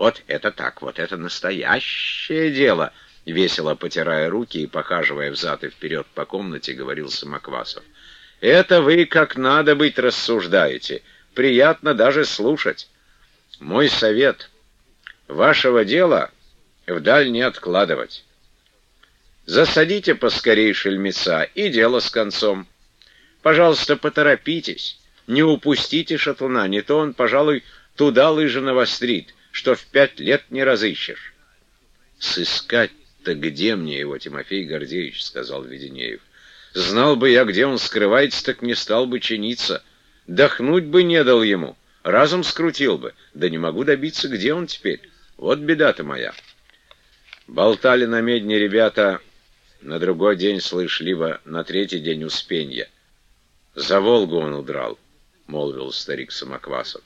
Вот это так, вот это настоящее дело!» Весело потирая руки и похаживая взад и вперед по комнате, говорил Самоквасов. «Это вы как надо быть рассуждаете. Приятно даже слушать. Мой совет — вашего дела вдаль не откладывать. Засадите поскорей шельмеца, и дело с концом. Пожалуйста, поторопитесь, не упустите шатуна, не то он, пожалуй, туда лыжи навострит, что в пять лет не разыщешь. Сыскать-то где мне его, Тимофей Гордеевич, — сказал Веденеев. Знал бы я, где он скрывается, так не стал бы чиниться. Дохнуть бы не дал ему, разум скрутил бы. Да не могу добиться, где он теперь. Вот беда-то моя. Болтали на медне ребята на другой день слышливо, на третий день успенья. За Волгу он удрал, — молвил старик Самоквасов.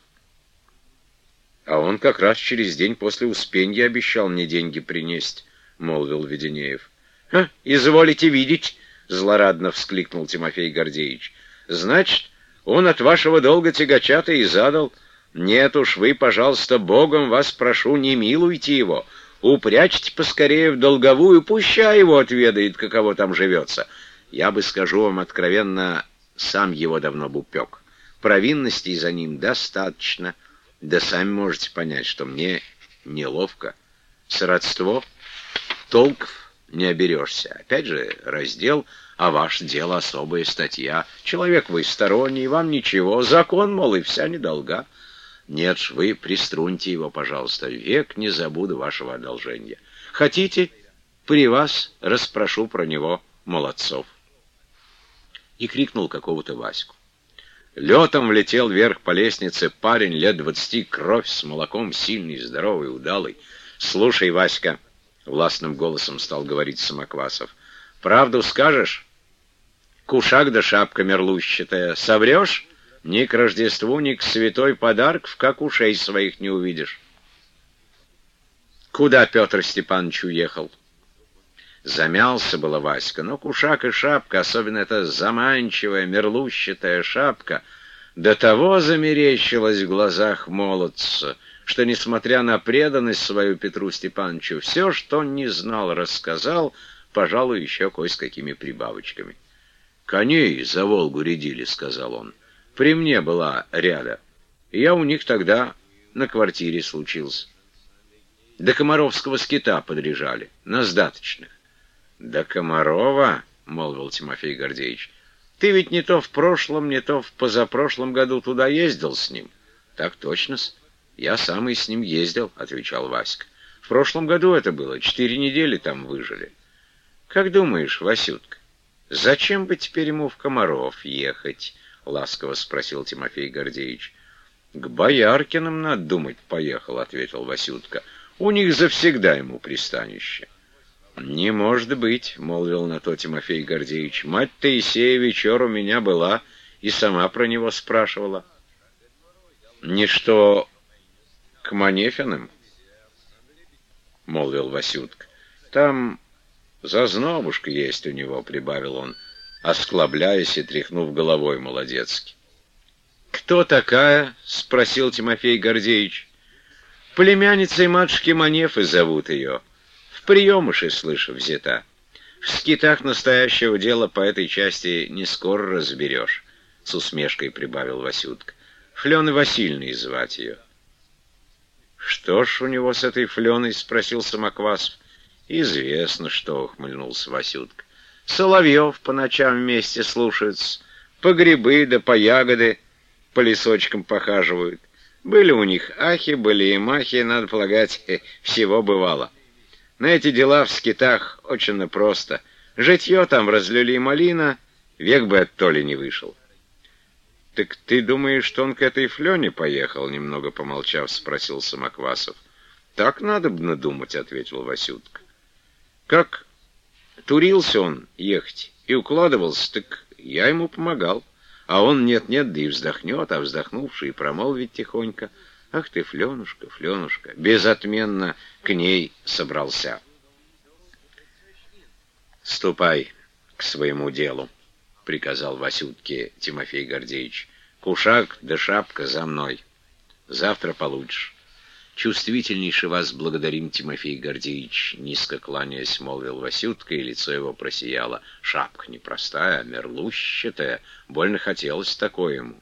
А он как раз через день после успенья обещал мне деньги принести, — молвил Веденеев. — Изволите видеть, — злорадно вскликнул Тимофей Гордеевич. — Значит, он от вашего долга тягача-то и задал. Нет уж, вы, пожалуйста, Богом вас прошу, не милуйте его. Упрячьте поскорее в долговую, пущай его отведает, каково там живется. Я бы, скажу вам откровенно, сам его давно бы упек. Провинностей за ним достаточно. Да сами можете понять, что мне неловко. Сродство, толков не оберешься. Опять же, раздел, а ваше дело особая статья. Человек вы сторонний, вам ничего. Закон, мол, и вся недолга. Нет ж, вы приструньте его, пожалуйста. Век не забуду вашего одолжения. Хотите, при вас расспрошу про него молодцов. И крикнул какого-то Ваську. Летом влетел вверх по лестнице парень лет двадцати, кровь с молоком, сильный, здоровый, удалый. «Слушай, Васька», — властным голосом стал говорить Самоквасов, — «правду скажешь? Кушак да шапка мерлущатая. Соврешь?» Ни к Рождеству, ни к святой подарков, как ушей своих не увидишь. Куда Петр Степанович уехал? Замялся было Васька, но кушак и шапка, особенно эта заманчивая, мерлущатая шапка, до того замерещилась в глазах молодца, что, несмотря на преданность свою Петру Степановичу, все, что он не знал, рассказал, пожалуй, еще кое с какими прибавочками. «Коней за Волгу рядили», — сказал он. При мне была ряда. Я у них тогда на квартире случился. До Комаровского скита подряжали, на сдаточных. — До Комарова, — молвил Тимофей Гордеевич, — ты ведь не то в прошлом, не то в позапрошлом году туда ездил с ним. — Так точно -с. Я сам и с ним ездил, — отвечал Васька. В прошлом году это было, четыре недели там выжили. Как думаешь, Васютка, зачем бы теперь ему в Комаров ехать? — ласково спросил Тимофей Гордеевич. — К Бояркиным, надо думать, поехал, — ответил Васютка. — У них завсегда ему пристанище. — Не может быть, — молвил на то Тимофей Гордеевич. — Мать Таисея вечер у меня была и сама про него спрашивала. — Не что к Манефиным? — молвил Васютка. — Там зазнобушка есть у него, — прибавил он. — осклабляясь и тряхнув головой молодецки. «Кто такая?» — спросил Тимофей Гордеевич. «Племянницей матушки Манефы зовут ее. В приемыше, слышу, взята. В скитах настоящего дела по этой части не скоро разберешь», — с усмешкой прибавил Васютка. «Флены Васильевной звать ее». «Что ж у него с этой Фленой?» — спросил Самоквасов. «Известно, что», — ухмыльнулся Васютка. Соловьев по ночам вместе слушаются, по грибы да по ягоды по лесочкам похаживают. Были у них ахи, были и махи, надо полагать, всего бывало. На эти дела в скитах очень просто. Житье там разлюли малина, век бы от Толи не вышел. — Так ты думаешь, что он к этой Флене поехал? — немного помолчав, спросил Самоквасов. — Так надо бы надумать, — ответил Васютка. — Как Турился он ехать и укладывался, так я ему помогал. А он нет-нет, да и вздохнет, а вздохнувший промолвит тихонько. Ах ты, Фленушка, Фленушка, безотменно к ней собрался. Ступай к своему делу, приказал Васютке Тимофей Гордеевич. Кушак да шапка за мной. Завтра получишь. Чувствительнейше вас благодарим, Тимофей Гордеевич, низко кланяясь, молвил Васютка, и лицо его просияло. Шапка непростая, мерлущатая, больно хотелось такое ему.